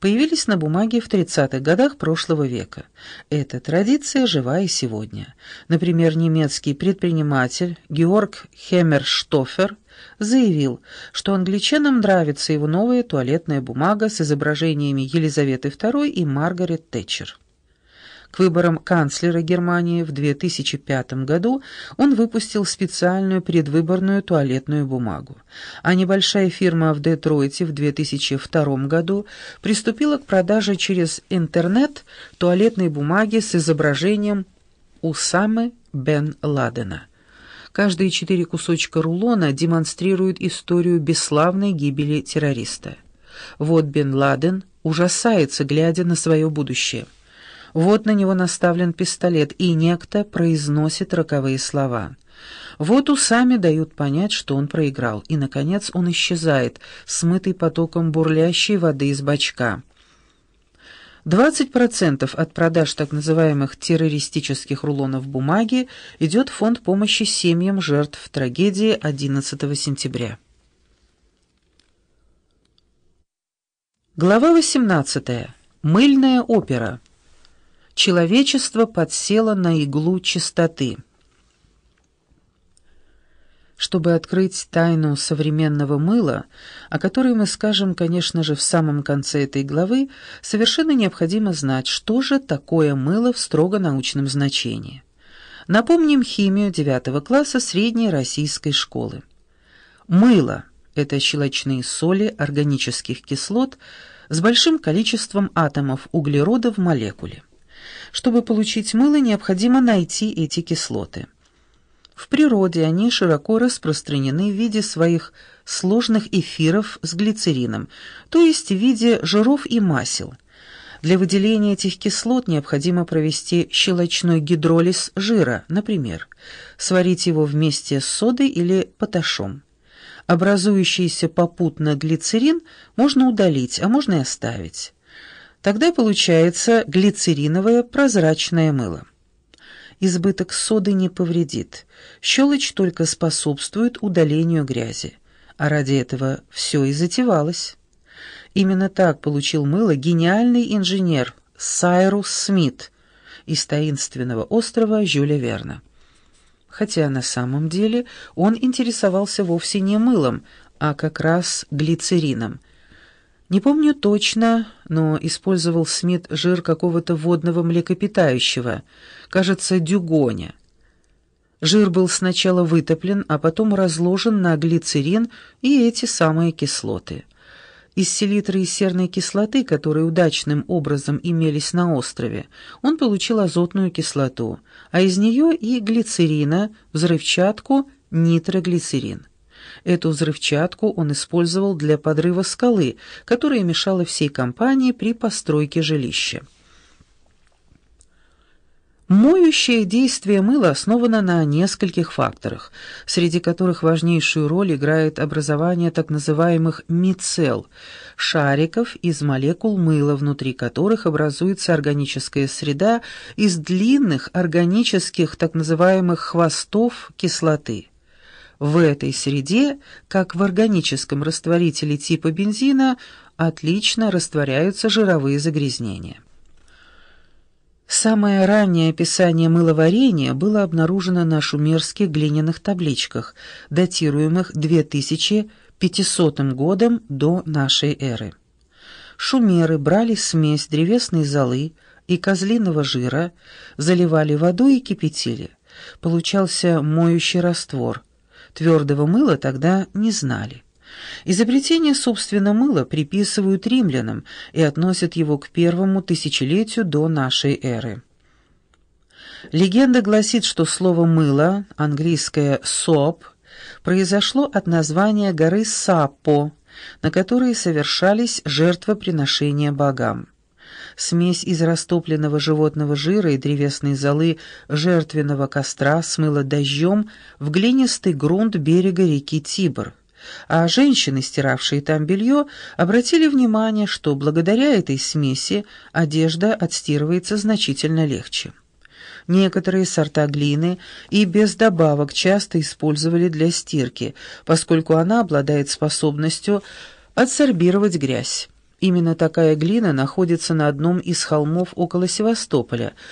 появились на бумаге в 30-х годах прошлого века. Эта традиция жива и сегодня. Например, немецкий предприниматель Георг Хеммерштофер заявил, что англичанам нравится его новая туалетная бумага с изображениями Елизаветы II и Маргарет Тэтчер. К выборам канцлера Германии в 2005 году он выпустил специальную предвыборную туалетную бумагу, а небольшая фирма в Детройте в 2002 году приступила к продаже через интернет туалетной бумаги с изображением Усамы бен Ладена. Каждые четыре кусочка рулона демонстрируют историю бесславной гибели террориста. Вот бен Ладен ужасается, глядя на свое будущее – вот на него наставлен пистолет, и некто произносит роковые слова. Вот усами дают понять, что он проиграл, и, наконец, он исчезает, смытый потоком бурлящей воды из бачка. 20% от продаж так называемых террористических рулонов бумаги идет в фонд помощи семьям жертв трагедии 11 сентября. Глава 18. Мыльная опера человечество подсело на иглу чистоты. Чтобы открыть тайну современного мыла, о которой мы скажем, конечно же, в самом конце этой главы, совершенно необходимо знать, что же такое мыло в строго научном значении. Напомним химию девятого класса средней российской школы. Мыло – это щелочные соли органических кислот с большим количеством атомов углерода в молекуле. Чтобы получить мыло, необходимо найти эти кислоты. В природе они широко распространены в виде своих сложных эфиров с глицерином, то есть в виде жиров и масел. Для выделения этих кислот необходимо провести щелочной гидролиз жира, например, сварить его вместе с содой или поташом. Образующийся попутно глицерин можно удалить, а можно и оставить. Тогда получается глицериновое прозрачное мыло. Избыток соды не повредит, щелочь только способствует удалению грязи, а ради этого все и затевалось. Именно так получил мыло гениальный инженер Сайрус Смит из таинственного острова Жюля Верна. Хотя на самом деле он интересовался вовсе не мылом, а как раз глицерином – не помню точно, но использовал Смит жир какого-то водного млекопитающего, кажется, дюгоня. Жир был сначала вытоплен, а потом разложен на глицерин и эти самые кислоты. Из селитры и серной кислоты, которые удачным образом имелись на острове, он получил азотную кислоту, а из нее и глицерина, взрывчатку, нитроглицерин. Эту взрывчатку он использовал для подрыва скалы, которая мешала всей компании при постройке жилища. Моющее действие мыла основано на нескольких факторах, среди которых важнейшую роль играет образование так называемых мицел – шариков из молекул мыла, внутри которых образуется органическая среда из длинных органических так называемых хвостов кислоты. В этой среде, как в органическом растворителе типа бензина, отлично растворяются жировые загрязнения. Самое раннее описание мыловарения было обнаружено на шумерских глиняных табличках, датируемых 2500 годом до нашей эры. Шумеры брали смесь древесной золы и козлиного жира, заливали водой и кипятили. Получался моющий раствор – Твердого мыла тогда не знали. Изобретение, собственно, мыла приписывают римлянам и относят его к первому тысячелетию до нашей эры. Легенда гласит, что слово «мыло», английское «soap», произошло от названия горы Саппо, на которой совершались жертвоприношения богам. Смесь из растопленного животного жира и древесной золы жертвенного костра смыла дождем в глинистый грунт берега реки Тибр. А женщины, стиравшие там белье, обратили внимание, что благодаря этой смеси одежда отстирывается значительно легче. Некоторые сорта глины и без добавок часто использовали для стирки, поскольку она обладает способностью адсорбировать грязь. Именно такая глина находится на одном из холмов около Севастополя,